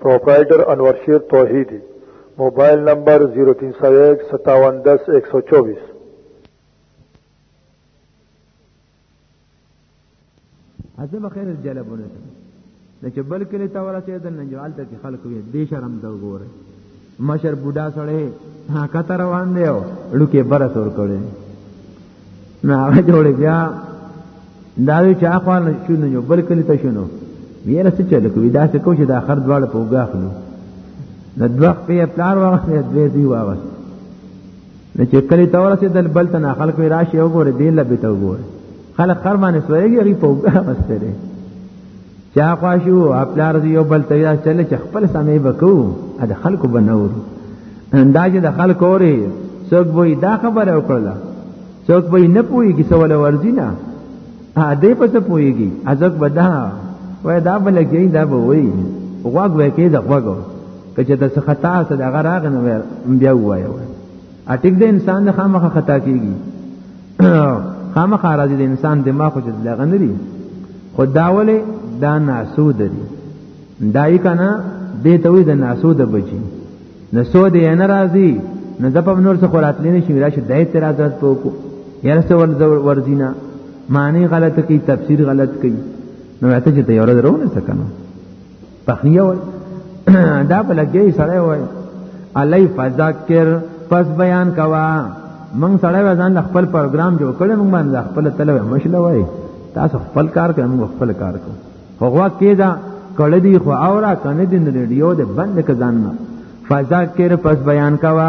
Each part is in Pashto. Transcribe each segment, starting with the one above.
پروپرائیٹر انور شیر توحیدی موبایل نمبر 03015710124 اته بخیر جلبونه نه چې بل کلی ته ورسېدل نه جوال ته خلک وي دې شرم ته وګوره مشر بوډا سړی ها کته روان دی او لوکه بره تور کړي نه هغه جوړ بیا دا وی چې اخوان شنو یو بل کلی ته شنو ویره څه چل کوي دا څه کو چې د اخر دواړه په وګاخلو د دوخ په پلار واغسته دوی دی واغسته نه چې کلی ته ورسې دل بل ته نه خلک راشي وګوره دی لبه ته وګوره خلک خرمانه سویږي په وګاخسته چا خواشو خپلار دی یو بل تیا چل چې خپل سمې وکاو ا د خلکو بنور انداز د خلکو اوري څوک وې دا خبره وکړه څوک وې نه پويږي سوال ورځي نه ا دې پس پويږي ازک بدا وای دا بل کې دا به وای غوګ وای کې دا غوګ کچه د څه خطا څه د غراغ نه بیا وای ا ټیک د انسان نه خامخه خطا کیږي خامخا راځي د انسان دماغ خو چې لغه نه دي خو دا ولې دا ناسود دي دای کنه دې ته وي د ناسود بچي نه سود یې نه راځي نه د په نور څه خوراتلې نه شي راشه د اعتراضات په کو یاره څه ور ورزینا معنی غلط کی تفسیر غلط کی نو ته چې ته یو ورځ رونه څه کنه تخنیه وای دا په لګي سره وای علی فذکر پس بیان کوا مونږ سره ځان خپل پروګرام جوړ کړی مونږ باندې خپل تلو مشله وای تاسو خپل کار کوئ مونږ خپل کار کوو هغه کېدا کړه دی خو اورا کنه دی ریډیو د بند کزان فذکر پس بیان کوا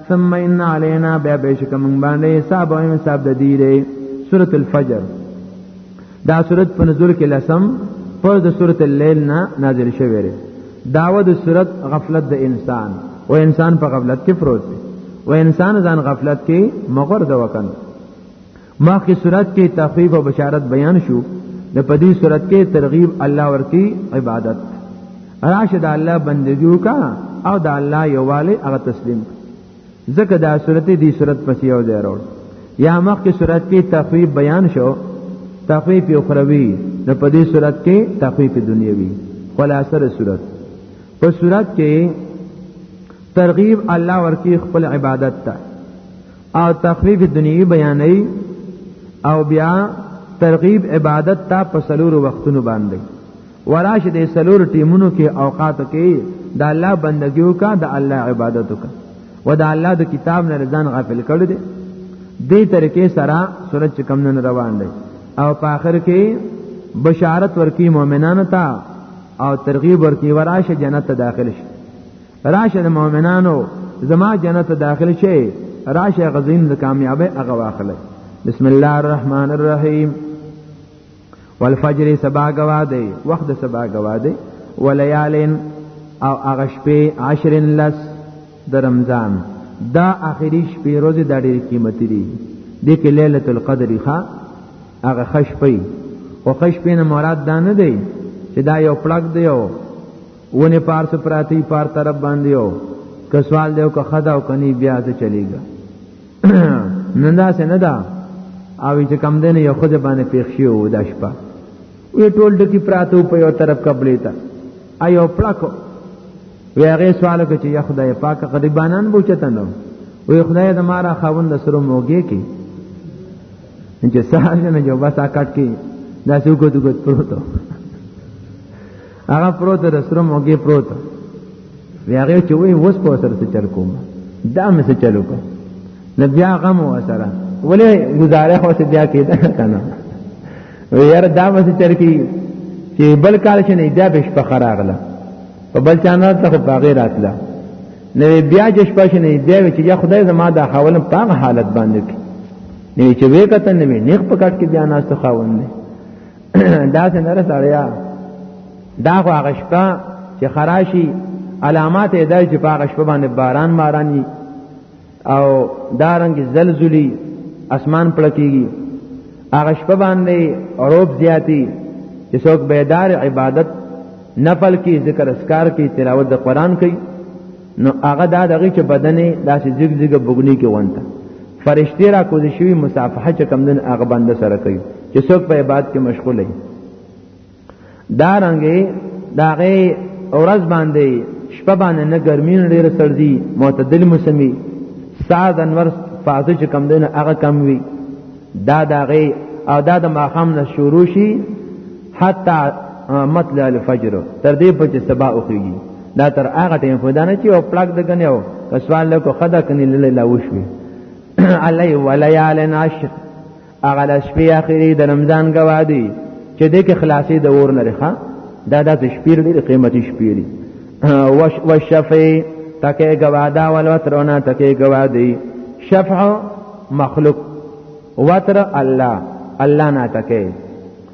ثم ان علينا بیا بشک من باندې حساب او حساب د دې لري سوره الفجر دا سوره په نزول کې لسم پر د سوره الليل نه نازل شوی لري داوه د سوره غفلت د انسان او انسان په غفلت کې پروت دی او انسان ځان غفلت کې مغرد وکړي ماخی صورت کې تخفیف او بشارت بیان شو د پدی صورت کې ترغیب الله ورکی عبادت راشد الله بندګیو کا او د الله یواله هغه تسلیم ځکه دا صورت دی صورت پسې یو دی راوړ یا مخکې صورت کې تخفیف بیان شو تخفیف اخروی نو په دې صورت کې تخفیف دنیوي خلاصه صورت په صورت کې ترغیب الله ورکی خپل عبادت ته او تخفیف دنیوی بیانوي او بیا ترغیب عبادت ته په سلور وختونو باندې وراش د سلور ټیمونو کې اوقاتو کې د الله بندګیو کا د الله عبادتو کا و د الله د کتاب نه رضان غافل کړ دي دې طریقې سره سورج کم نه روان دي او په آخر کې بشارت ورکی مؤمنانو ته او ترغیب ورکی وراشه جنت ته داخل شي راشه د مؤمنانو زما جنت داخل شي راشه غزین د کامیابی هغه واخلې بسم الله الرحمن الرحیم والفجر سبا گوا دی وخت سبا گوا دی ولیالین او هغه شپې عشرن لس د رمضان دا اخیری شپې روزه د ډېر قیمتي دي د کې ليله القدر ښا هغه خش پي او خش پي نه مراد دا نه دی چې دا یو پلاک دی او ونه پار څه پراتی پار طرف باندې یو که سوال دیو که خدا او کني بیا ته چلیږي نن دا څه نه دا او چې کم دین یو خود باندې پیښ شي او د شپه وی ټول ډکی پراتو په یو طرف قبلې ته ایو پړکو وی هغه سوال کوي چې یا خدای پاک غریبانان بوچته نو وی خدای د مارا خاوند سره موګي کې چې سهار نه جو بس اکټ کې دا څوک دغه پروتو هغه پروت د سره موګي پروت بیا هغه چې وای وس په سره څه چل کوم دا مې څه چلو کو نو بیا غم و سره ولې گزاره خو څه بیا کېده کنه یار دا مې څه چل کی چې بل کال چې نه دا بش په خراغله په بل چانه ته په غیر راتله نو بیا چې شپه شنه دی چې یا خدای زما دا حوالم پاغه حالت باندې کې نو چې وې کتن نه نه په کټ کې بیا ناس خاوند دا څنګه رسړیا دا خو هغه شپه چې خراشي علامات یې دای چې په هغه شپه باندې باران باراني او دارنګ زلزلي اسمان پړکیږي هغه شپه باندې روب زیاتی چې څوک بیدار عبادت نفل کی ذکر اسکار کی تلاوت د قران کوي نو هغه دا دغه چې بدن داسې زیګ زیګ بګنی کې وانته فرشتي را کوز شوی مصافحه چې کم دن هغه بنده سره کوي چې څوک په عبادت کې مشغول وي دا رنګي داغه اورز باندې شپه باندې نه ګرمي نه ډېر سردي معتدل موسمي ساز انور فازه چې کم دن هغه کم وي دا داغه او دا د ماخام نه شروع شي حتا مطلع الفجر تر دې په چې سبا اوخیږي دا تر هغه ټیم په دانه چې او پلاک د غنیو که سوال له کو خدا کني لاله لا وشوي علی ولیال نشر هغه د شپې اخیری د رمضان گوادی چې د کې خلاصې د ور نه رخه دا د شپیر ډېر قیمتي شپیری وش وشفی تکه گوادا ول وترونه تکه گوادی شفع مخلوق وتر الله الله نه تکه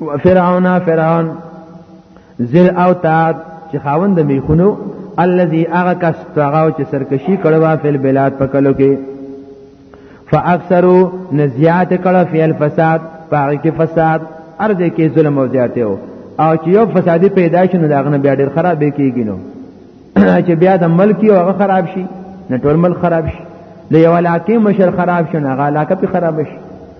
وفرعون فرعون ذل اوتاد چې خاوند میخونو الذي اغه کس تاغاو چې سرکشي کړوا فل بلاد پکلو کې فاکثروا نزيات کړه فی الفساد پاره کې فساد ارزه کې ظلم او زیاته او او چې یو فسادي پیدا شنه دا غنه بیا ډیر خراب کیږي نو چې بیا د ملکی او هغه خراب شي نه ټول ملک خراب شي د یو علاقې مشر خراب شنه هغه علاقه په خراب شي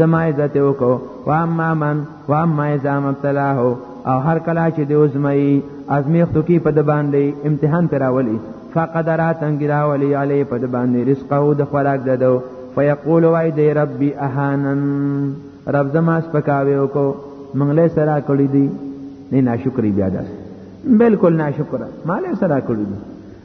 زما عزت وکاو و اما من و اما اذا مبتلاه او هر کلا چې دی وزمای ازمیختو کې په د باندې امتحان تراولي فقدرا تنګرا ولي علی په د باندې رزق او د خوراک ددو فیقول وای دی ربي اهانن رب زما سپکاوي وکاو منګله سره کړی دی نه ناشکری بیا ده بالکل ناشکر مال سره کړی دی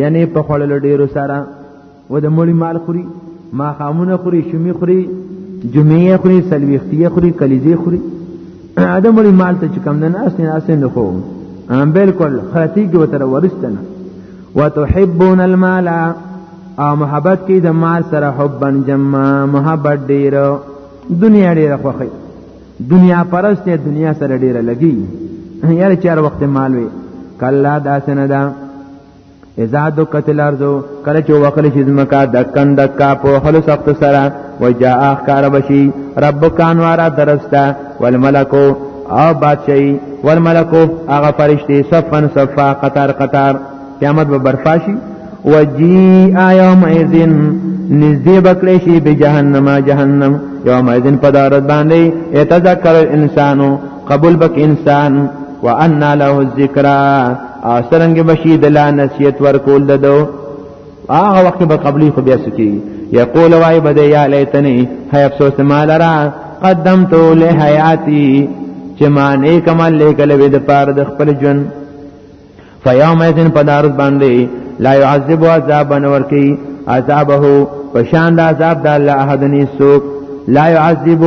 یعنی په خړل ډیرو سره و د مړی مال خوري ما خامونه خوري شمی خوري جمعه خوري سلويختي خوري کلیزي خوري دا مړی مال ته چې کم نه ناس نه ناس نه خو ام بالکل خاطی کې وتر ورستنه وتحبون المال او محبت کې د مال سره حبن جمع محبت ډیر دنیا ډیر خوخی دنیا پرست دنیا سره ډیره لګي یاره چار وخت مال وي کلا داسې نه ده دا اذا دکت الارض کله چې وکړ شي زمکا دکن دکا په حل سخت سره وجاء اخکار بشي رب کان وارا درستا والملکو او بادشاہي والملکو هغه فرشتي صفن صفا قطار قطار قیامت به برفاشي وجیء یومئذ نزدې بکړې شي به جهنم جهنم یومئذ پدارت باندې یتذکر الانسان قبول بک انسان وان له الذکر اسرنګ بشي د لا نسیت ورکول ددو هغه وخت به قبلي خو بیا سکی یقول وای بده یا لیتنی هی افسوس مال را قدمت له حیاتی چې ما نیک عمل لیکل وې د پاره د خپل ژوند فیوم ایذن پدارت باندې لا يعذب عذاب نورکی عذابه پشان د عذاب د الله احد نسوک لا يعذب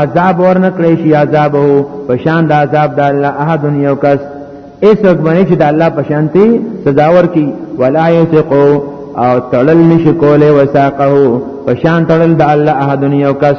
عذاب ورنکړي شي عذابه پشان د عذاب د الله احد یو کس ایس وګمنه چې د الله پشانتی سزا ورکی ولا یثقو او تړل نشي کوله وساقه پشان تړل د الله احد یو کس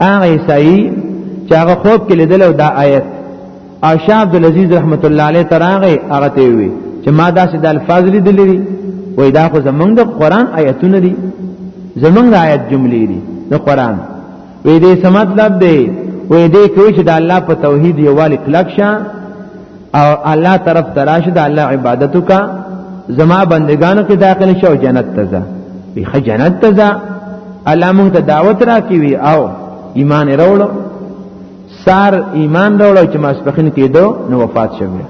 هغه عیسائی چې هغه خوب کې لیدل او دا آیت او شاه عبد العزيز رحمت الله علیه تراغه هغه ته وی چې ما داسې د الفاظ لیدلې دي وای دا خو زمونږ د قران آیتونه دي زمونږ د آیت جملې دي د قران وې دې سمات لب دی وې دې کوي چې د الله په توحید یووالی کلک شه او الله طرف تراشه د الله عبادت کا زما بندگانو کې داخل شو جنت ته ځه بیخه جنت ته ځه الله مونږ ته دعوت راکوي او ایمان وروړو سار ایمان وروړو چې ماسپخین کېدو نو وفات شوه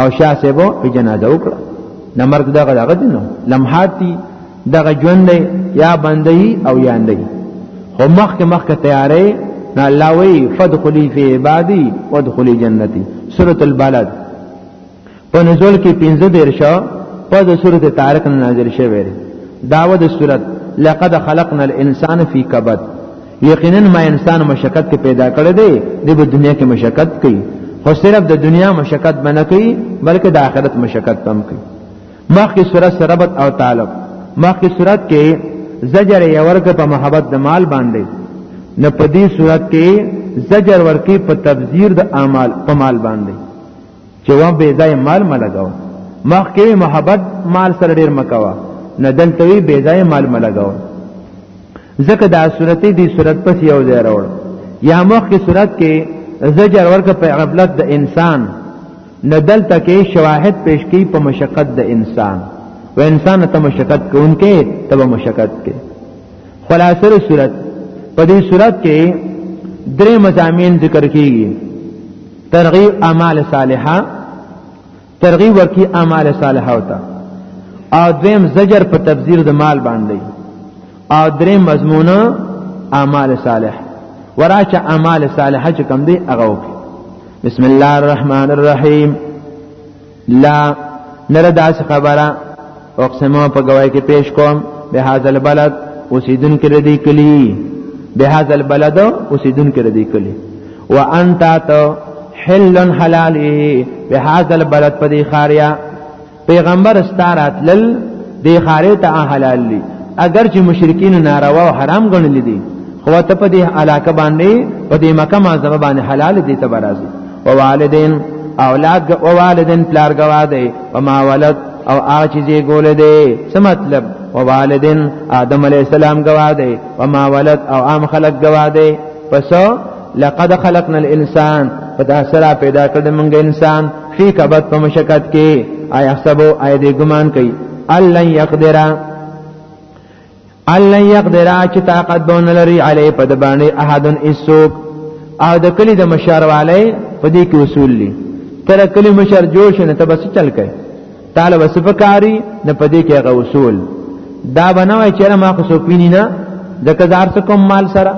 او شاه صاحب په جنازه وکړه نمرګ دغه دغه دینو لمحات دي دغه ژوند دی یا بندي او یا اندي خو مخکې مخکې تیارې نه الله وی فدخلی فی عبادی وادخلی جنتی سورۃ البلد په نزول کې 15 درشه په د سورۃ طارق نازل شوی دی داوود سورۃ لقد خلقنا الانسان فی کبد یقینا ما انسان مشکت کې پیدا کړی دی د دنیا کې مشکت کوي خو صرف د دنیا مشکت باندې کوي بلکې د آخرت مشکت هم کوي مخکې صورت سره ربط او تعلق مخکې صورت کې زجر یې ورکه په محبت د مال باندې نه په دې صورت کې زجر ورکه په تبذیر د اعمال په مال باندې چې و به ځای مال ملګاو مخکې محبت مال سره ډیر مکوا نه دلته وی به ځای مال ملګاو ځکه دا صورت دې صورت پس یو ځای راوړ یا مخکې صورت کې زجر ورکه په غفلت د انسان نه دلته کې شواهد پیش کی په مشقت د انسان و انسان ته مشقت کوونکې ته به مشقت کې خلاصه صورت په دې صورت کې درې مزامین ذکر کیږي ترغیب اعمال صالحه ترغیب ورکی اعمال صالحه وتا او دویم زجر په تبذیر د مال باندې او درې مضمونه اعمال صالح وراچ اعمال صالحه چې کم دی هغه وکړي بسم الله الرحمن الرحیم لا نره داس خبره اقسمو په گواہی کې پیش کوم به هاذ البلد اوسیدن کې ردی کلی به هاذ البلد اوسیدن کې ردی کلی وانت تو حل حلالی به هاذ البلد په دې خاریا پیغمبر ستارات لل دی خاره ته حلال دي اگر چې مشرکین ناروا او حرام ګڼل دي خو ته په دې علاقه باندې په دې مکه معظمه باندې حلال دي ته برازي او والدین اولاد او والدین پلار گوا دی او ما ولد او هغه چې یې ګول دی څه مطلب او والدین آدم علی السلام گوا دی او ما ولد او عام خلق گوا دی پس لقد خلقنا الانسان پدا سره پیدا کړم موږ انسان فی کبت په مشکت کې آی احسبو آی دې ګمان کوي الله یقدر الله یقدر چې طاقت دون لري علی په د باندې احدن اسوک او د کلی د مشار والے په دې کې اصول دي تر کلی مشار جوړ شنه ته بس چل کوي تعالی بس فکاری نه په دې کې غو اصول دا بنوي چې ما خو سپینی نه د کزار څخه کوم مال سره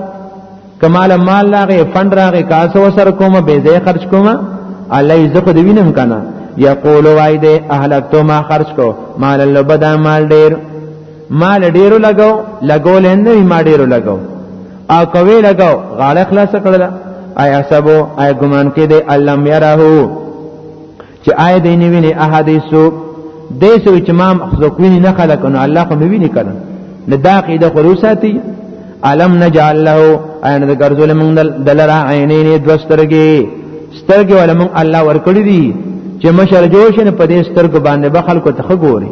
کمال مال لاغه فند راغه کاسو سر کوم به زه خرج کوم علی زه خو دی وینم کنه یقول وای دې اهلکتو ما خرج کو مال لبدا مال ډیر مال ډیرو لګاو لګول نه ما ډیرو لګاو او کوي لګاو غاړه خلاص کړل آیا سبو آیا ګمان کې دې علم یراهو چې آیا دې نه ویني احادیثو دې سوي چې ما خلق ویني نه خلق نو الله خو مې ویني کړه نه دا قیده خلوصاتي علم نجعل له ان د ګرځول موږ دلرا عینین دوسترګي سترګي ول موږ الله ورکړي دي چې مشر جوش نه پدې سترګ باندې بخل کو تخ ګوري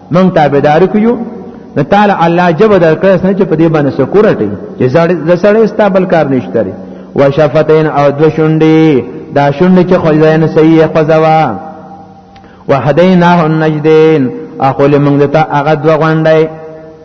مونږ تابعدار کیو نو تعالی الله جب درکړ سن چې په دې باندې سکورټي چې زړه سړی ستا بل کار نشته لري وشفتین او دو شونډي دا شونډي چې خداین صحیح قزوا وهدیناه النجدین اخول موږ ته هغه دو غونډي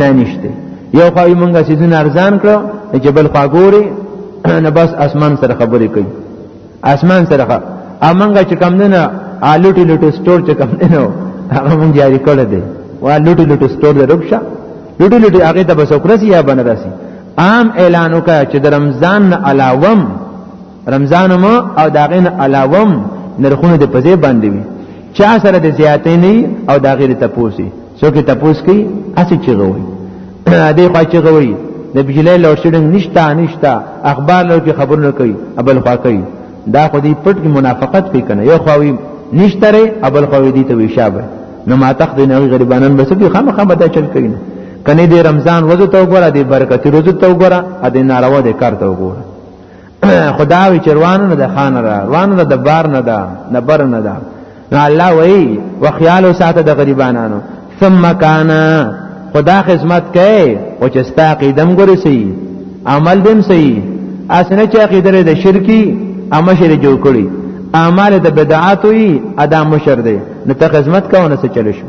نه نشته یو خو یې مونږه سیدونه ارزان کړو چې بل خوا ګوري نه بس اسمان سره خبرې کوي اسمان سره امنګه چې کم نه الوټي لوټو سٹور چې کم نه نو هغه مونږ جاری کړل دي وا لوټي لوټو سٹور د رکشا لوټي لوټي هغه ته بس اوکرسي یا بنرسي عام اعلان وکړ چې د رمضان علاوه رمضان مو او داغین علاوم نرخونه د پځې باندې وي چا سره د زیاتې نه او دا غیر تپوسی څوک تپوس کوي اسی چغوي دې خوا چغوي د بجلی لوډ شیډنګ نشتا نشتا اخبار لو کې خبرونه کوي ابل خوا کوي دا خو دې پټ کې منافقت کوي کنه یو خواوي نشتره ابل خواوي دې ته وشابه نو ما تخ دې نه غریبانان بس به خامخا بدا چل کوي کنه دې رمضان وځو ته وګوره دې برکت روزو ته وګوره ا دې ناروا دې کار ته وګوره خداوی چروانو نه د خان را روانو نه د بار نه ده نه بر نه ده نو الله وی وخیالو ساته د غریبانانو ثم کان خدا خدمت کوي او چې ستا قدم ګوري سي عمل دم سي اسنه چې عقیده د شرکی اما شر جوړ کړي اعمال د بدعات وي ادا مشر دی نو ته خدمت کوو نه څه چل شو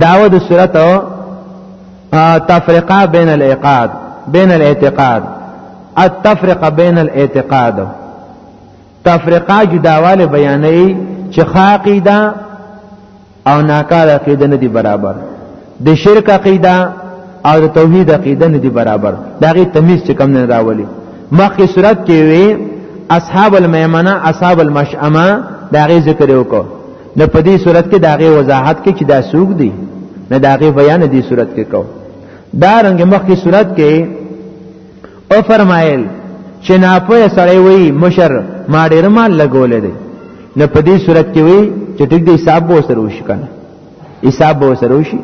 داوه د صورت تفرقه بین الاعقاد بین الاعتقاد التفرقه بین الاعتقاد تفرقه جداواله بیانې چې خاقیده او ناکار عقیده نه دی برابر د شرک عقیده او د توحید عقیده نه دی برابر دا غي تمیز چې کم نه راولي مخکې صورت کې وی اصحاب المیمنه اصحاب المشأمه دا غي ذکر وکړو نه په دې صورت کې داغه وضاحت کې چې دا سوق دی نه داغه بیان دې صورت کې کو دا رنګ مخکې صورت کې او فرمایل چې ناپوه سړی وي مشر ما ډیر مال لګولې دی نه په دې صورت کې وي چې ټیک دې حساب به سره وشي کنه حساب به سره وشي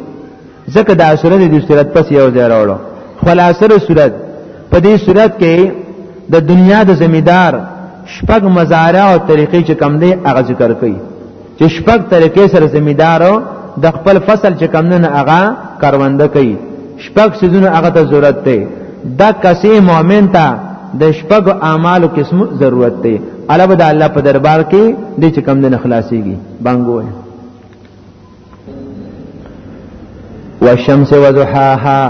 ځکه دا صورت د صورت پس یو ځای راوړو خلاصه صورت په دې صورت کې د دنیا د زمیدار شپږ مزارع او طریقې چې کم دی هغه ذکر کړي چې شپږ طریقې سره زمیدار د خپل فصل چې کم نه هغه کرونده کوي شپږ سيزونه هغه ته ضرورت دی دا کسي مؤمن ته د شپږ اعمالو قسم ضرورت دی علاوه د الله په دربار کې د چې کم نه خلاصيږي بانګوي والشمس وضحاها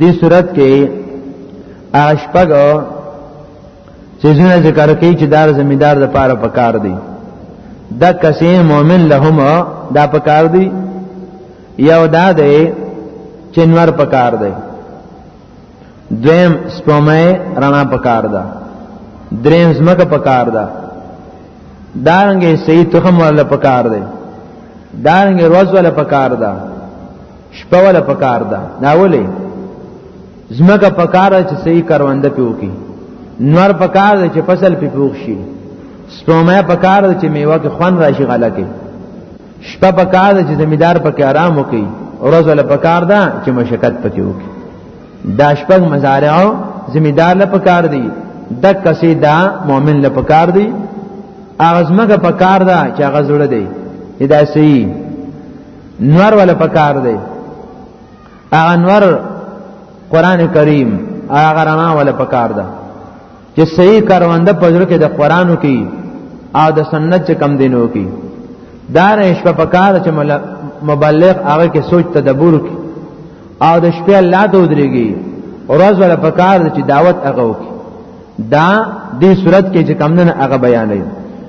دې صورت کې اشپګ چې زونه ذکر کوي چې دار زمیدار د پاره پکار دی د کسې مؤمن لهم دا پکار دی یو دا دی چې نور پکار دی دویم سپمه رڼا پکار ده دریم زمکه پکار ده دارنګه صحیح تخم ولا پکار ده دارنګه روز ولا پکار ده شپه ولا پکار ده دا ولې زمکه پکار ده چې صحیح کرونده پیو کی نور پکار ده چې فصل پی پوښ شي سپمه پکار ده چې میوه کې خوان راشي غلا کې شپه پکار ده چې زمیدار پکې آرام وکړي ورځ له پکار ده چې مشقت پکې وکړي دا شپږ مزارع زمیدار له پکار دي د کسې دا مؤمن له پکار دي اغزمګه پکار ده چې غزړه دی دا صحیح نور ولا پکار دی انور قران کریم هغه رڼا ولا پکار ده چې صحیح کارونده پزړه کې د قرانو کې او د سنت چې کم دینو کې دا نه شپه پکار چې مبلغ هغه کې سوچ تدبر کې او د شپې الله ته ودرېږي ورځ ولا پکار چې دعوت هغه وکړي دا دې صورت کې چې کم نه هغه بیانوي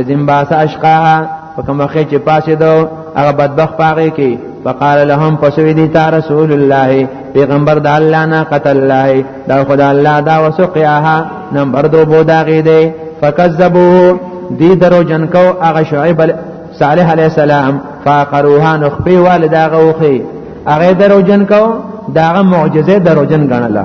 اذن باس اشقاها فکم وخت چې پاسې دو هغه بدبخت پاره کې فقال لهم پسوی دی تا رسول الله پیغمبر د الله نه قتل الله دا خدای الله دا وسقیاها نمبر دو بو داغی دی فکذبوه دی درو جن کو هغه شعیب صالح علیہ السلام فاقروها نخبی والداغه وخی هغه درو جن کو داغه معجزه درو جن غنله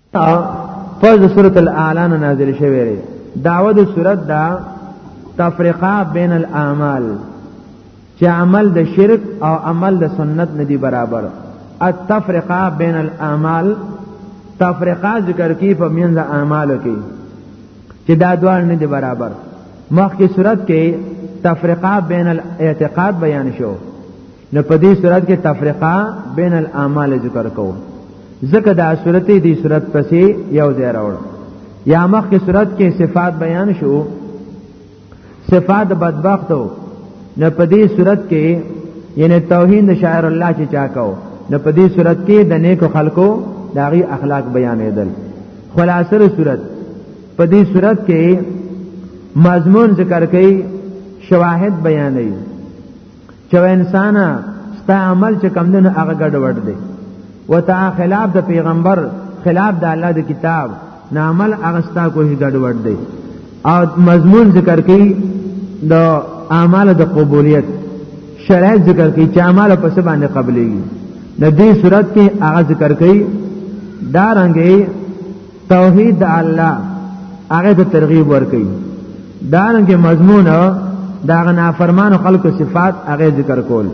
فوز سورۃ الاعلان نازل شوی دی دعوه د سورۃ دا تفریقه بین الاعمال چې عمل د شرک او عمل د سنت ندی برابر التفرقه بین الاعمال تفرقه ذکر کی په مینځ اعمالو کې چې دا دوه ندی برابر مخکې صورت کې تفرقه بین الاعتقاد بیان شو نو په دې صورت کې تفریقه بین الاعمال ذکر کو ځکه دا صورت دې صورت پسې یو ځای راوړ یا مخ کې صورت کې صفات بیان شو صفات بدبختو نو په دې صورت کې یعنی توهین د شاعر الله چې چا کو نو په دې صورت کې د نیکو خلکو داغي اخلاق بیانېدل خلاصه صورت په دې صورت کې مضمون ذکر کړي شواهد بیانوي چې انسان ستا عمل چې کم دنو هغه ګډ وډ دی وتا خلاف د پیغمبر خلاف د الله د کتاب نه عمل هغه ستا کوی ګډ وډ دی او مضمون ذکر کړي د اعمال د قبولیت شرایط ذکر کړي چې اعمال په څه باندې قبليږي د دې صورت کې هغه ذکر کړي دا رنګي توحید الله هغه ته ترغیب ورکړي دانګه مضمون دا غنا فرمان خلق صفات هغه ذکر کول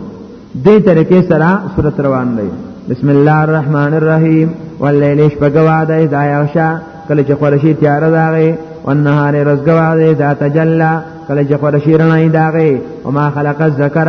دې طریقې سره صورت روان دی بسم الله الرحمن الرحیم واللیل شپګوا ده دا یوشا کله چې خورشي تیار راغی والنهار رزګوا ده دا تجلا کله چې خورشي رڼا دی داغه او ما خلق الذکر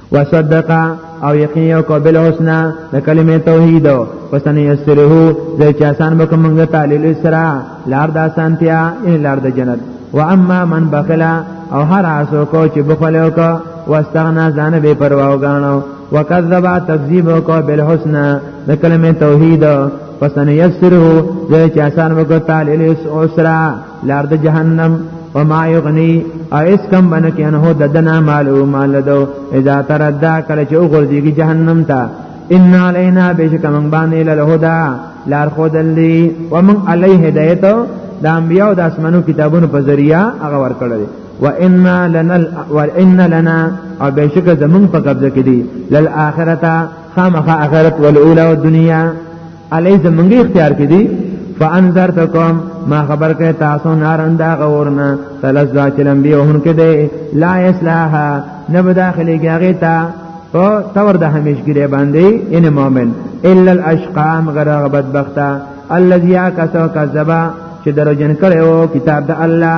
وصدق او یقین یو کو بل حسنا د کلمه توحید پسن یسره زې چې آسان به کومه تعلیل اسرا لار د آسانتیا ان لار د جنت و اما من بخلا او هر اسو کو چې بخل او کو واستغنا ځان به پروا وګاڼو وکذب تکذیب او کو بل حسنا د کلمه توحید پسن یسره زې چې آسان به کو تعلیل اسرا لار د جهنم وما یغنی او اس کم بنه کې نه هو ددنا مالو مال دو اذا تردا کله چې وګرځيږي جهنم ته ان علینا بشک من باندې للهدا لار خودلی ومن علیه هدایت د انبیاء او د اسمانو کتابونو په ذریعہ هغه ورکړل و ان لنا و ان لنا او بشک زمون په قبضه کې دي للآخرته خامخ اخرت والاولى والدنيا علی زمونږ اختیار کې دي فانذرتکم ما خبر کړه تاسو نارن دا غورنا ثلاث ذات لمبي هون کې دی لا اصلاح نه بداخلي کېږي تا او تور د همیشګری باندې ان مؤمن الا الاشقام غیر بدبختا الذي کسو کذبا چې دروژن کړو کتاب د الله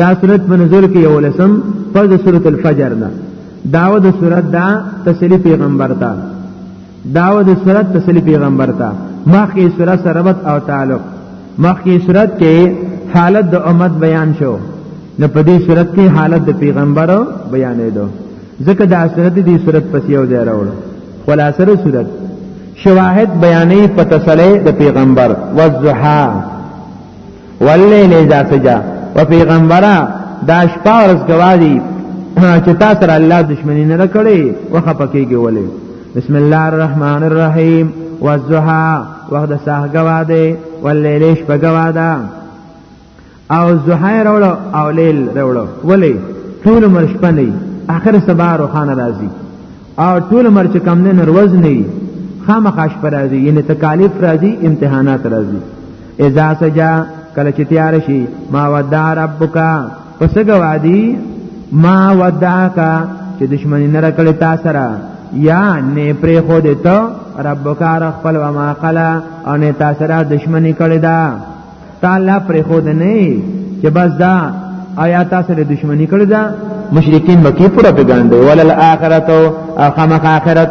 دا سورت په نزول کې یو لسم پر د سورت الفجر ده داو د سورت دا تسلی پیغمبر ته داو د سورت تسلی پیغمبر ته مخکې سورت سره ربط او تعلق مخکې سورت کې حالت د امت بیان شو نو په دې سورت کې حالت د پیغمبر بیانې دو ځکه دا سورت دې سورت پس یو ځای راوړ خلاصه سورت شواهد بیانې په تسلی د پیغمبر والضحا واللیل اذا سجا و پیغمبره دا شپه ورځ گواهی چې تاسو سره الله دښمنی نه کړی وخه پکېږي ولې بسم الله الرحمن الرحیم والضحى وخت د ساه گواده واللیل شپه گواده او زحای راوړو او لیل راوړو ولی ټول مر شپه نه اخر سبا روخانه راځي او ټول مر چې کم نه نروز نه خامخاش پر راځي یعنی تکالیف راځي امتحانات راځي اذا سجا کله چې تیار شي ما ودع ربک پس گوادی ما ودعک چې دشمنی نه رکړې تا سره یا نه پرې خو دې ته ربک ار خپل و ما قلا او نه تا سره دشمنی کړې دا تعالی پرې خو دې نه چې بس دا آیا تا سره دشمنی کړې دا مشرکین مکی پورا پیغاندو ولل اخرت او خامخ اخرت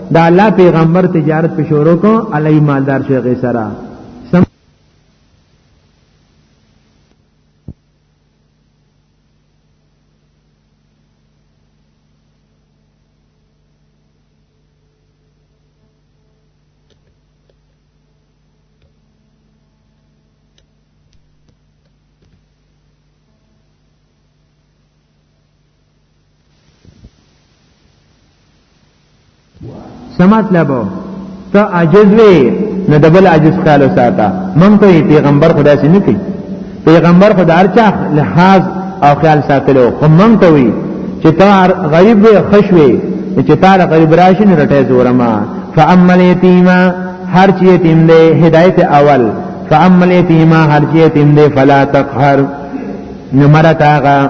دا الله پیغمبر تجارت په شروع کو علی مالدار شیخ سره سمات لبو ته عاجز وي نه د بل عاجز خیال ساته مونږ ته پیغمبر خدا سي نه کوي پیغمبر خدا ارچا لحاظ او خیال ساتلو خو مونږ ته وي چې ته غریب وي خوشوي چې تا له غریب راشي نه رټه زورما فاما الیتیما هر چی یتیم دی هدایت اول فاما الیتیما هر چی یتیم دی فلا تقهر نمرتاغا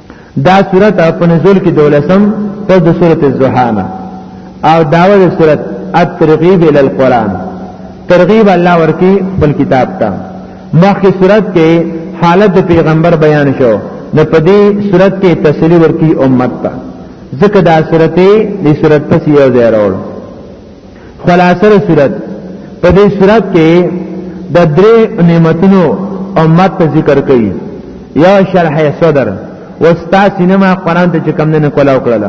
دا صورت په نزول کې دولسم پر د صورت الزحانه او داوه د صورت الترغیب ال القران ترغیب الله ورکی خپل کتاب ته مخکې صورت کې حالت د پیغمبر بیان شو د پدې صورت کې تسلی ورکی امت ته ځکه دا صورت دې صورت پس یو ځای راوړ خلاصه صورت په دې صورت کې د درې نعمتونو امت ته ذکر کړي یا شرح صدر وستا سینما قران ته کوم نه کولاو کړل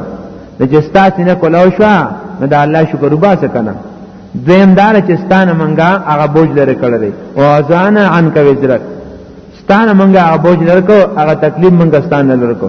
د چې ستا سینه کولاو شو نو د الله شکر وباسه کنه دویم دار چې ستانه منګه هغه بوج لري کړل او ازان عن کوي ذکر ستانه منګه هغه بوج لرکو هغه تکلیف منګه ستانه لرکو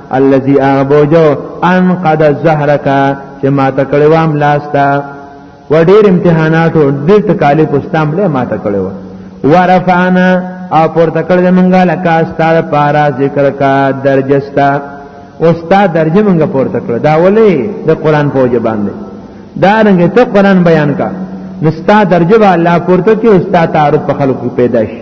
الذي اغبوجو ان قد زهرك چې ما تکړوام لاستا و ډیر امتحاناتو ډیر تکالیف استام له ما تکړو ورفعنا او پر تکړه دې مونږه لکه ستاره پارا ذکر کا درجستا استاد درجه مونږه پر تکړه دا ولې د قران په وجه باندې دا رنګ ته قران بیان کا نستا درجه به الله پورته کې استاد تعارف په خلکو پیدا شي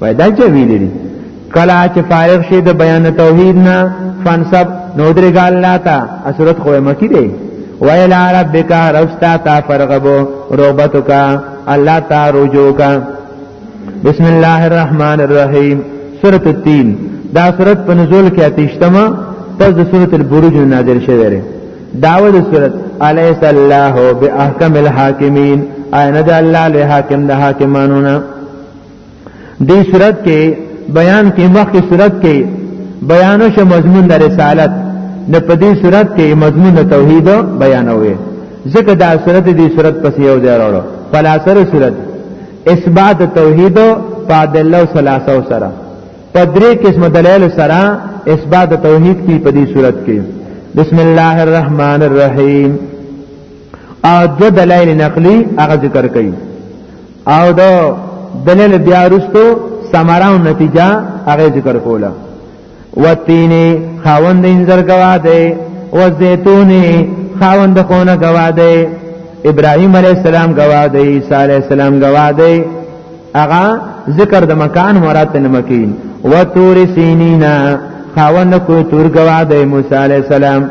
وای دا چې ویلې دي کلا چې فارغ شي د بیان توحید نه فنسب نو درګ الله تا اسرت خو مکی دی ویل ربک رستا تا فرغبو رغبتک الله تا رجوک بسم الله الرحمن الرحیم سورۃ التین دا سورۃ په نزول کې اتیشتمه پس د سورۃ البروج نازل شوه لري داوه د سورۃ الیس الله باحکم الحاکمین اینه د الله له حاکم د حاکمانو نه دې صورت کې بیان کې مخکې صورت کې بیان شو مضمون د رسالت نه په دې صورت کې مضمون د توحید بیانوي ځکه دا صورت دې صورت پس یو دی راړو فلاسر صورت اثبات توحید په دلو ثلاثه سره په درې قسم دلایل سره اثبات توحید کی په دې صورت کې بسم الله الرحمن الرحیم او دو دلایل نقلی هغه ذکر کړي او دا دلیل بیا رستو سمرا او نتیجه هغه ذکر کوله وتین خاوند انذر گواده و زیتون خاوند خونه گواده ابراهیم علی السلام گواده عیسی علی السلام گواده اغا ذکر د مکان مراد نه مکین و تور سینینا خاوند کو تور گواده موسی علی السلام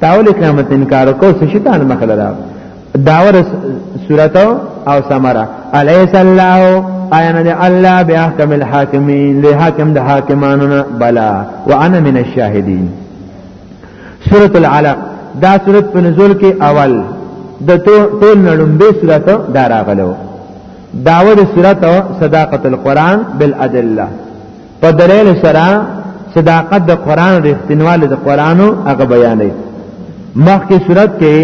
تاول قیامت انکار کو څه شیطان مخله دا داور صورت او سمرا الیس الله آیا نه الله بحکم الحاکمین له حاکم د حاکمانو بلا وانا من الشاهدین سورۃ العلق دا سورۃ په نزول کې اول د ټول نړمبه سورۃ دا راغلو داور سورۃ صداقت القرآن بالادله په دلیل سره صداقت د قران رښتینواله د قرانو هغه بیانې مخکې صورت کې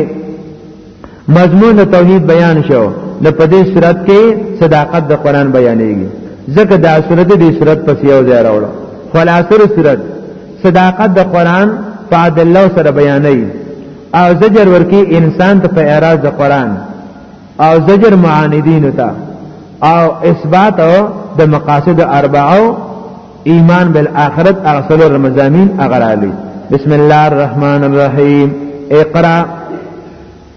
مضمون توحید بیان شو نو په دې صورت کې صداقت د قران بیانېږي ځکه دا صورت دې صورت پس یو ځای راوړو خلاصره صورت صداقت د قران په عدل سره بیانې او زجر ورکی انسان ته په اعراض د قران او زجر معاندین ته او اثبات د مقاصد اربعه ایمان بالآخرت اغسل رمضامین اغرالی بسم الله الرحمن الرحیم اقرا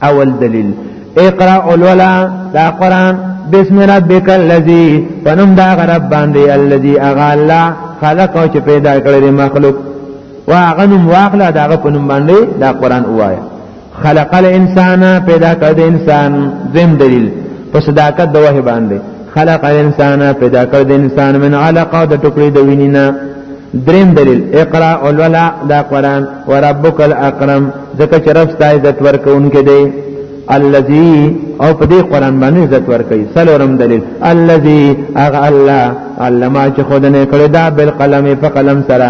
اول دلیل اقرا اولولا دا قرآن بسم ربک الذی فنم دا غرب باندې الذی اغا الله خلق او چې پیدا کړی مخلوق واغنم واخلا دا غ پنم باندې دا قرآن وایا خلق الانسان پیدا کړ د انسان زم دلیل په صداقت د وه باندې خلق الانسان پیدا کړ د انسان من علقه د ټوکړې د وینینا دریم دلیل اقرا اولولا دا قران وربک الاکرم ځکه چې رب ستای عزت ورکوونکې دی الذي او په دې قران باندې عزت ورکړي سلورم دلیل الذي اغه الله علما چې خود نه کړی دا بالقلم په قلم سره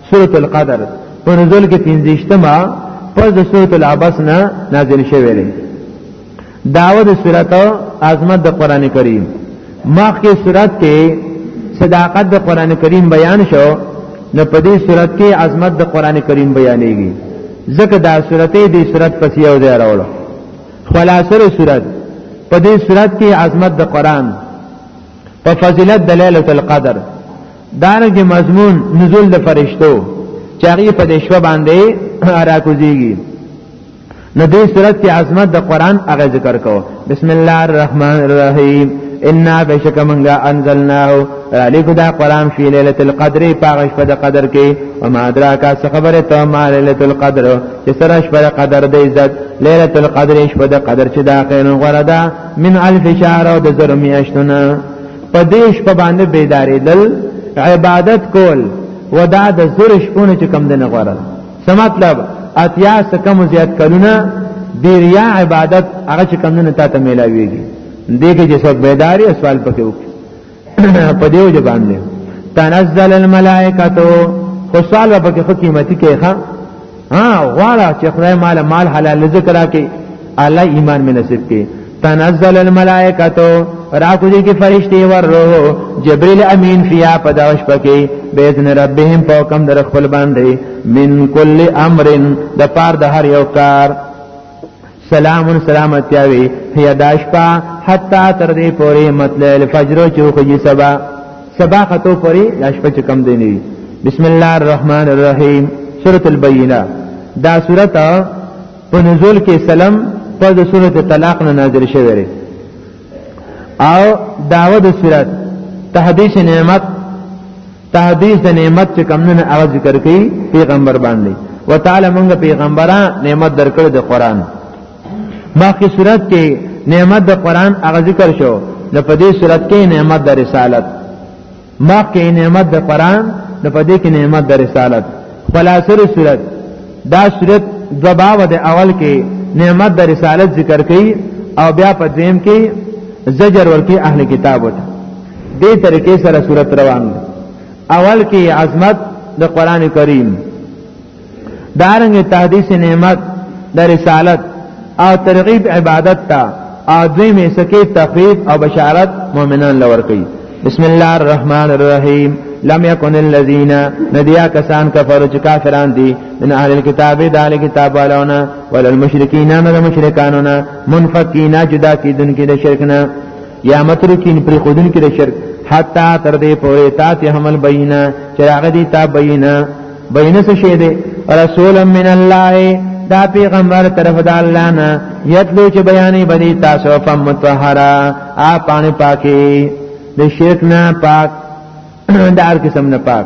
سورۃ القدر په نزول کې پنځشتمه پس د سورۃ العبس نه نازل شوې ده داوود سورۃ عظمت د قران کریم مخکې سورۃ کې صداقت د قران کریم بیان شو نو په دې سورۃ کې عظمت د قران کریم بیانېږي ځکه دا سورته دې سورۃ پس یو ځای راوړو خلاصره سورۃ په دې سورۃ کې عظمت د قران په فضیلت دلالت القدر دارنګ مضمون نزول د فرشتو چې هغه په دې شپه باندې راکوزيږي نو دې صورت کې عظمت د قران هغه ذکر کو بسم الله الرحمن الرحیم ان بشک منغا انزلناه علیک دا قران فی ليله القدر پاغش په قدر کې او ما ادراک اس خبره ته ما ليله القدر چې سره شپه قدر د عزت ليله القدر شپه قدر چې دا قین غره ده من الف شهر او د زرمیاشتونه په دیش په باندې بیداریدل عبادت کول ودا د زور شپونه چې کم دنه غوړل څه مطلب اتیا سکم زیات کلونه بیریا عبادت هغه چې کم دنه تا ته ملاویږي دغه چې څوک بیداری سوال پکې وکړي په دیو جبان دی تنزل الملائکه تو خو سوال پکې خو قیمتي کې ښه ها غواړه چې خدای مال مال حلال ذکر راکې الله ایمان مې نصیب کړي تنزل الملائکه راکو دي کې فرشتي ور روح جبريل امين فيا پداوش پکې باذن ربهم په حکم در خپل باندې من کل امرن د پار د هر یو کار سلام سلامتیا وی هي داش پا حتا تر دې پورې مطلع الفجر چوخی سبا سبا خطو پورې داش په کم دی نه بسم الله الرحمن الرحیم سورۃ البینہ دا سورۃ په نزول کې سلام په د سورۃ طلاق نه نازل شوی او داوود سورۃ تحدیث نعمت تحدیث د نعمت چې کم نه هغه ذکر کړي پیغمبر باندې وتعالى موږ پیغمبره نعمت درکړ د قران باقي صورت کې نعمت د قران هغه ذکر شو د پدې صورت کې نعمت د رسالت باقي نعمت د قران د پدې کې نعمت د رسالت خلاصه صورت دا صورت دباو د اول کې نعمت د رسالت ذکر کړي او بیا په دیم کې زجر ورکی اهل کتاب وته دې طریقې سره صورت روان دی اول کې عظمت د قران کریم دارنګ تحدیث نعمت د رسالت او ترغیب عبادت ته او دوی می سکی تخفیف او بشارت مؤمنان لور کوي بسم الله الرحمن الرحیم لم یکن الذین ندیا کسان کفروا چې کافران دي من اهل الكتاب د اهل کتاب والونه ولل مشرکین نه د مشرکانونه منفقین جدا کیدونکي د شرک نه یا مترکین پر خودن کې د شرک حتا تر دې پورې تاسو حمل بینا چې هغه دې تا بینا بینا څه شه دې رسول من الله دا پیغمبر طرف د الله نه یتلو چې بیانې بدی تاسو په متطهرا ا پانی پاکي د شرک نه پاک دار قسم نه پاک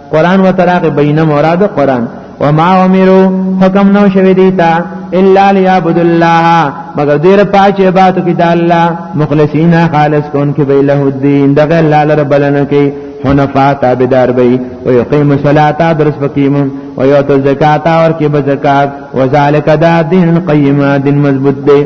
قران وتراغ بین مراد قران وما امروا حکم نو شوی دی تا الا ليعبد الله مگر دیر پاچ عبادت کی د الله مخلصین خالص کون کی به له الدين دغه الله لره بلن کی حنفا تابدار بی و یقیم صلاة درس بکیم و یعطو زکاة ورکی بزکاة و ذالک دا دین قیمه دین مضبوط دی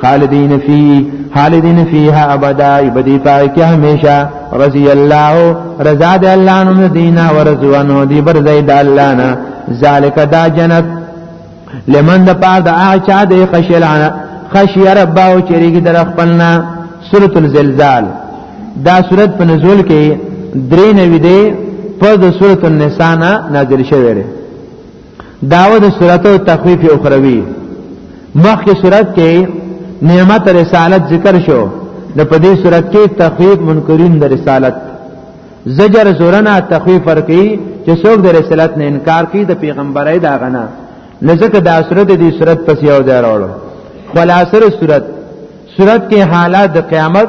خالدین فی خالدین فیها ابدا یبدی پای کې همیشه رضی الله رضا د الله نو دینا ورزوانو دی بر زید الله نه ذالک دا جنت لمن د پاره د اچا د خشلانه خشی رب او چریګ در خپلنا سورۃ الزلزال دا سورۃ په نزول کې درې نوي دی په د سورۃ النساء نازل شوی دی داوه د صورت او تخفیف اخروی مخکې صورت کې نعمت رسالت ذکر شو نو په دې صورت کې تخفیف منکرین د رسالت زجر زورنا تخفیف ورکی چې څوک د رسالت نه انکار کوي د پیغمبرۍ دا غنا لزکه دا صورت دې صورت پس یو ځای راوړو خلاصره صورت صورت کې حالات د قیامت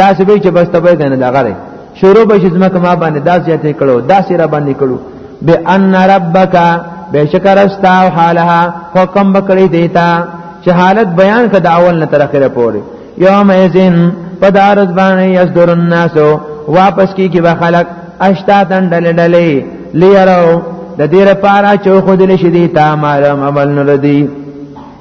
دا څه به چې بس ته به نه دغره شروع به چې زمکه ما باندې داس جاتې کړو داس را باندې کړو به ان ربک بشکر استا حالها حکم بکړی دیتا چې حالت بیان کړه اول نه تر اخره پورې یوم ازن پدارز باندې یصدر الناس واپس کی کی به خلق اشتاتن ډلې ډلې لیرو د دې لپاره چې خود لشي دیتا مالم عمل نه ردی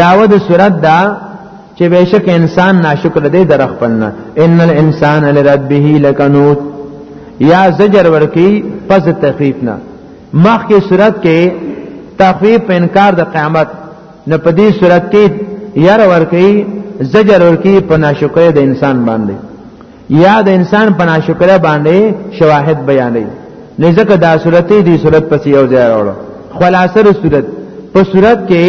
داوه د صورت دا چې بهشک انسان ناشکر دی در خپل نه ان الانسان لربه لکنوت یا زجر ورکی پس تخفیف نه مخکې صورت کې تخفیف په انکار د قیامت نه په دې صورت کې یار ورکی زجر ورکی په ناشکرۍ د انسان باندې یا د انسان په ناشکره باندې شواهد بیانې نه ځکه دا صورتې دی صورت پس یو ځای راوړو خلاصه صورت په صورت کې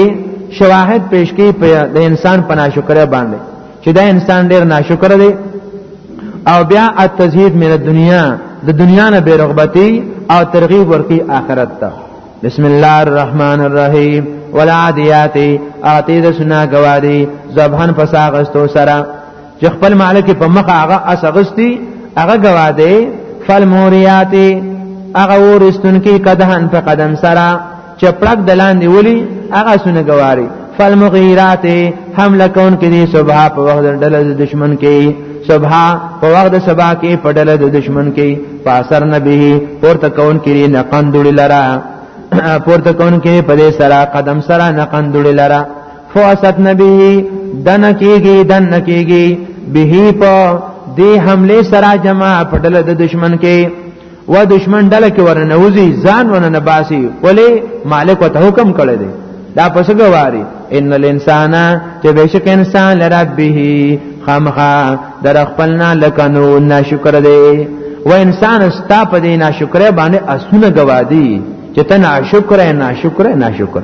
شواهد پیش کې د انسان په ناشکره باندې چې دا انسان ډیر ناشکره دی او بیا التزهید من الدنیا د دنیا نه بیرغبتی او ترغیب ورکی آخرت ته بسم الله الرحمن الرحیم والعادیات آتی د سنا گوادی زبحن پساغستو سره چې خپل مالک په مخ هغه اسغستی هغه گواده فالموریات هغه ورستون کې قدهن په قدم سره چې پړک دلان دی ولی هغه سونه گواري فالمغیرات حمله کون کې دی صبح په وخت ډله د دشمن کې صبح په وخت صبح کې په ډله د دشمن کې پاسر نبی پورته کون کې نقندړي لرا پورته کون کې په دې سره قدم سره نقندړي لرا فوسط نبی دن کیږي دن کیږي به په دې حمله سره جما پټل د دشمن کې و دشمن ډله کې ورنه وزي ځان ورنه باسي ولی مالک وته حکم کړی دی دا پس گواری ان الانسان چې بشک انسان لربه خامخا در خپلنا لکنو ناشکر دی و انسان ستا په دې ناشکرې باندې اسونه گوادي چې ته ناشکر ناشکر ناشکر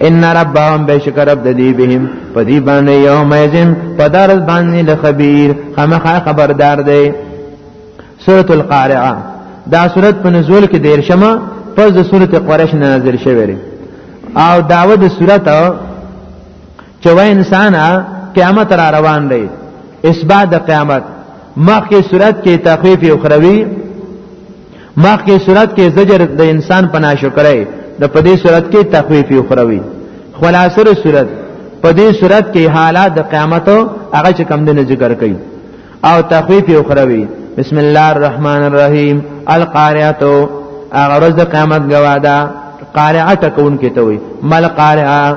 ان ربهم بشکر رب د دی بهم په دی باندې یوم یزن په درز باندې لخبیر خامخا خبردار دی سورۃ القارعه دا سورۃ په نزول کې دیر شمه پس د سورۃ قریش نازل شوه او داوه د سورۃ چې وای انسان قیامت را روان دی اثبات د قیامت مخکې صورت کې تخفیف اخروی مخ کې صورت کې زجر د انسان په ناشکرۍ د په دې صورت کې تخویف یو خروي خلاصره صورت په دې صورت کې حالات د قیامت هغه چې کم دنه ذکر کړي او تخویف یو خروي بسم الله الرحمن الرحیم القارعه هغه ورځ د قیامت گواده قارعه ټکون کې ته وي مل قارعه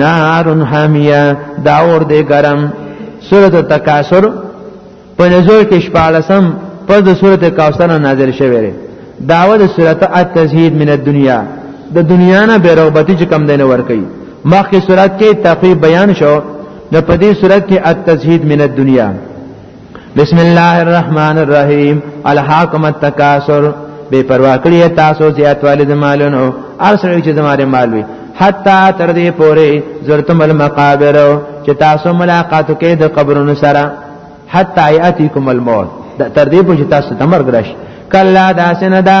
نارن حامیه دا اور دې ګرم سورۃ التکاثر په نزول کې شپږم پر د سورۃ کاوثر نازل شوی دی داوه د سورۃ التزهید من الدنیا د دنیا نه بیرغبتی چې کم دینه ور کوي مخکې سورۃ کې تقریب بیان شو نو په دې سورۃ کې التزهید من الدنیا بسم الله الرحمن الرحیم الحاکم التکاثر بے پروا کړی تاسو زیات والد مالونو ارسل چې زماره مالوي حتا تر دې پورې زرتم المقابر چې تاسو ملاقات کې د قبرونو سره حتا یاتیکم الموت تر دې پورې تاسو تمر ګرش کلا داسنه دا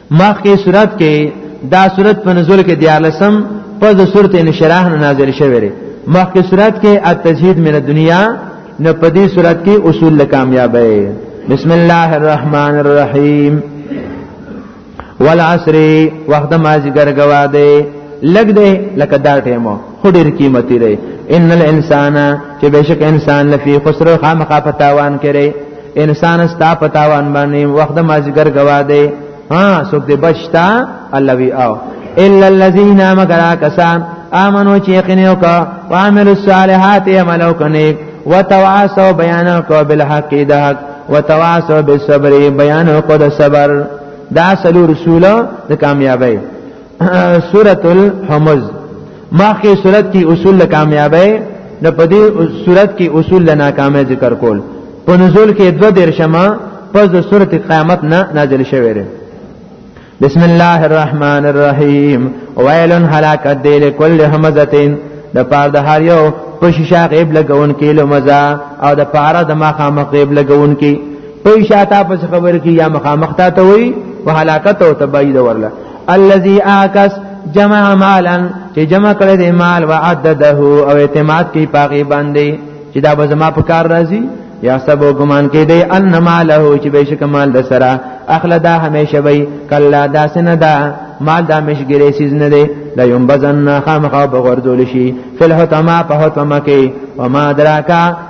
مخکې صورت کې دا صورت په نزول کې دیالسم په د صورت انشراح نازل شوی دی مخکې صورت کې التزهید من الدنیا نه په دې صورت کې اصول کامیابی بسم الله الرحمن الرحیم والعصر وخت ما ذکر گوا دی لګ دی لکه دا ټیمو خو ډیر قیمتي دی ان الانسان چې بشک انسان لفی خسر خامخا پتاوان کړي انسان ستا پتاوان باندې وخت مازګر گوا دی ها څوک دې بچتا الله وی او الا الذين مگر کسان امنو چې یقین وکا وعمل الصالحات عملو کني وتواصوا بیانو کو بالحق دحق وتواصوا بالصبر بیانو کو د صبر دا سلو رسول د کامیابی سورۃ الحمز ماخه سورۃ کی اصول د کامیابی د پدې سورۃ کی اصول د ناکامۍ ذکر کول په نزول کې دو درشمه پس د سورۃ قیامت نه نازل شوی دی بسم الله الرحمن الرحیم ویل هلاکت دی لكل همزتین د پاره د هر یو په شیشه غیب لګون کې لمزا او د پاره د مخامخ غیب لګون کې په شاته پس خبر کې یا مخامخ ته وي وهلاکت او تبعید ورله الذي اعكس جمع مالا چې جمع کړی دی مال وعدده او اعتماد کوي پاغي باندې چې دا به زما په کار راځي یا سبو ګمان کې دی ان ماله چې بهشکه مال د سره اخلا دا همیشه وي کلا دا سن دا مال دا مشګری سیز نه دی لا ينبذن خامخا بغردول شي فل حتما په حتما کې وما دراکا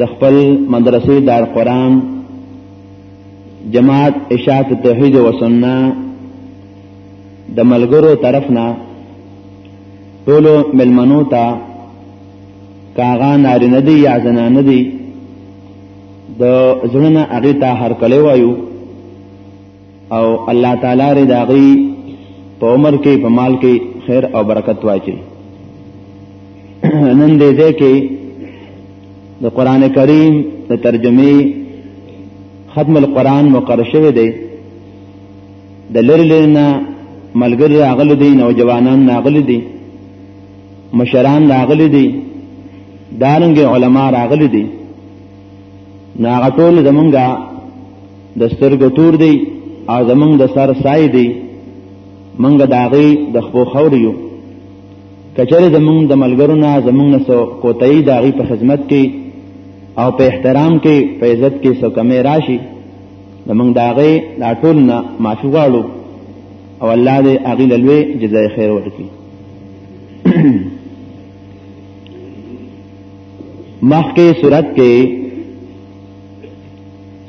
د خپل مدرسې دار قران جماعت اشاعت توحید و سنت د ملګرو طرفنا ټول ملمنو ته کاغا نارینه دی یا زنانه دی د زړه نه هغه ته هر کله وایو او الله تعالی ری داغي په عمر کې په مال کې خیر او برکت واچي نن دې دې کې د قران کریم د ترجمه ختم القرآن مقرر شوی دی د لری لری نه ملګری راغلی دی نوجوانان راغلی دی مشران راغلی دی دارنګ علما راغلی دی ناغټول زمونږه د سترګو تور دی او زمونږ د سر سای دی مونږ د هغې د خپو خور یو کچره زمونږ د ملګرو نه زمونږ نه سو کوتای د هغې په خدمت کې او په احترام کې په عزت کې سو کمې راشي زمونږ د هغې دا ټول نه معافي غواړو او الله دې هغې له لوی جزای خیر ورکړي مخکې صورت کې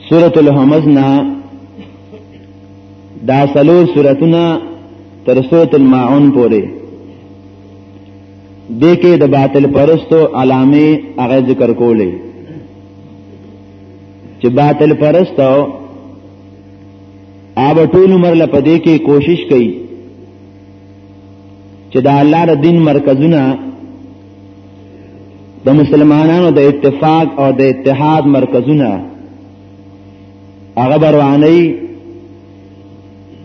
سورۃ الهمز نا دا سلو سورتنا تر سورۃ الماعون پورې د کې د باطل پرستو علامه هغه ذکر کولې چې باطل پرستو آب ټول عمر لپاره کې کوشش کوي چې دا الله د دین مرکزونه د مسلمانانو د اتفاق او د اتحاد مرکزونه هغه برواني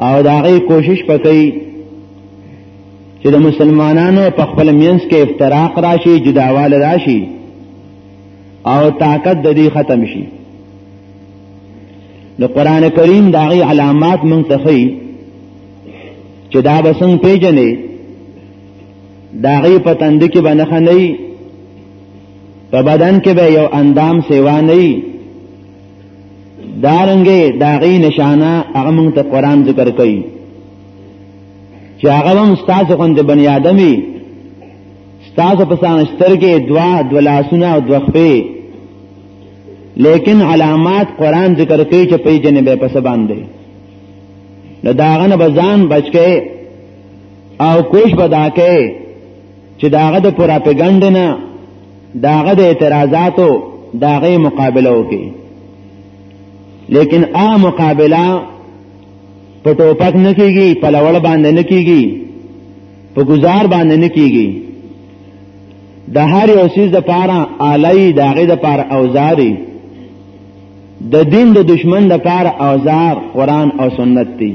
او دا غي کوشش پکې چې د مسلمانانو په خپل مینس کې افتراق راشي جداوال راشي او طاقت د دې ختم شي د قران کریم داغي علامات مونږ ته چې دا به څنګه پیژنې دا غي په تند کې به نه نه په بدن کې به یو اندام سیوا نه دارنګې دا غي نشانه هغه موږ ته قران ذکر کوي چې هغه هم ستاسو خوند بنی آدمي ستاسو په سان سترګې دوا دولاسونه او دوخپې لیکن علامات قران ذکر کوي چې په جنبه په سبان دی نو داغه نه بزان بچکه او کوش بداکه چې داغه د پروپاګاندا نه داغه د اعتراضاتو داغه مقابله وکي لیکن آ مقابله په ټوپک نه کیږي په لوړ باندې نه کیږي په گزار باندې نه کیږي د هر یو سیز د پاره اعلی داغه د پاره اوزاری د دین د دشمن د کار اوزار قران او سنت دی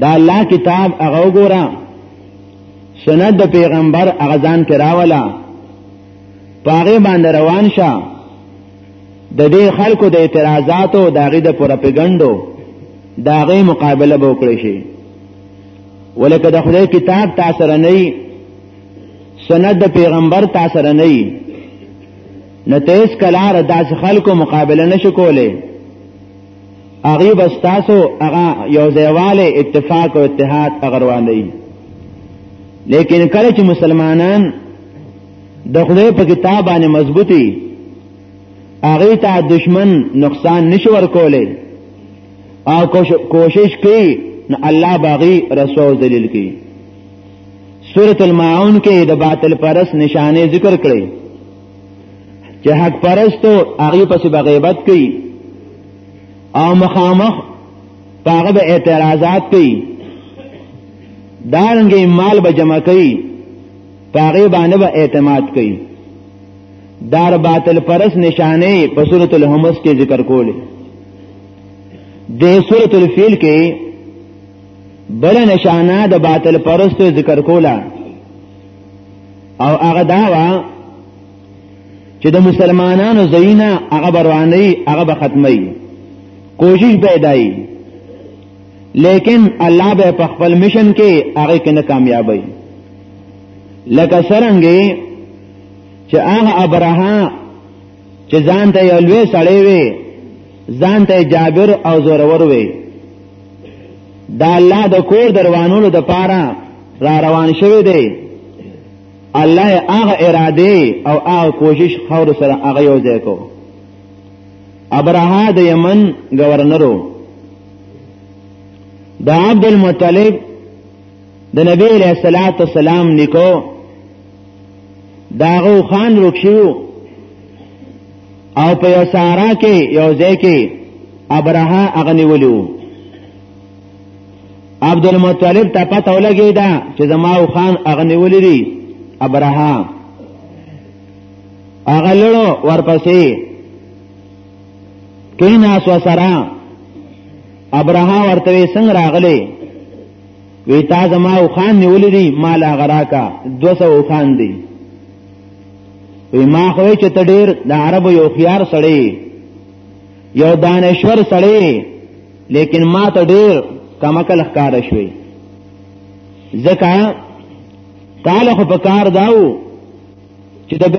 دا الله کتاب هغه وګوره سنت د پیغمبر هغه ځان کې راولا پاره باندې روان شه د دې خلکو د اعتراضاتو د هغه د پروپاګاندا د هغه مقابله به وکړي شي ولکه د خدای کتاب تاسو نه سند د پیغمبر تاسو نه نو ته اس کلار داس خلکو مقابله نشو کولای هغه بس تاسو هغه یو ځایواله اتفاق او اتحاد اغروان دی لیکن کله چې مسلمانان د خدای په کتاب باندې مضبوطی هغه ته دشمن نقصان نشو ورکولای او کوشش کوي نو الله باغی رسو ذلیل کوي سورۃ الماعون کې د باطل پرس نشانه ذکر کړي چې حق پرستو هغه پسې بغیبت کوي او مخامخ هغه به اعتراضات کوي دارنګ مال به جمع کوي هغه باندې به اعتماد کوي دار باطل پرس نشانه په سورۃ الهمس کې ذکر کولې د سورۃ الفیل کې بل نشانه د باطل پرستو ذکر کوله او هغه دا وا چې د مسلمانانو زینه هغه برواني هغه به ختمي کوشش به دای لیکن الله به په خپل مشن کې هغه کې نه کامیابی لکه سرنګي چې هغه ابرها چې ځان ته یو لوی سړی وي ځان ته جابر او زورور وي دا الله د کور دروانولو د پاره را روان شوی دی الله هغه اراده او هغه کوشش خور سره هغه یو ځای کو ابرها د یمن گورنرو د عبد المطلب د نبی علیہ الصلات والسلام نکو داغو خان رکشیو او په یو سارا کې یو ځای کې ابرها اغنیولیو عبد المطلب ته پته ولګی دا چې زما او خان اغنیولې دي ابرها اغلړو ورپسې کینا سو سرا ابرها ورته څنګه راغلي وی تا زما او خان نیولې دي مال غراکا 200 خان دي وی ما خو چې ته ډیر د عربو یو خيار سړی یو دانشور سړی لیکن ما ته ډیر کمکل ښکار شوی ځکه قال خو په کار داو چې د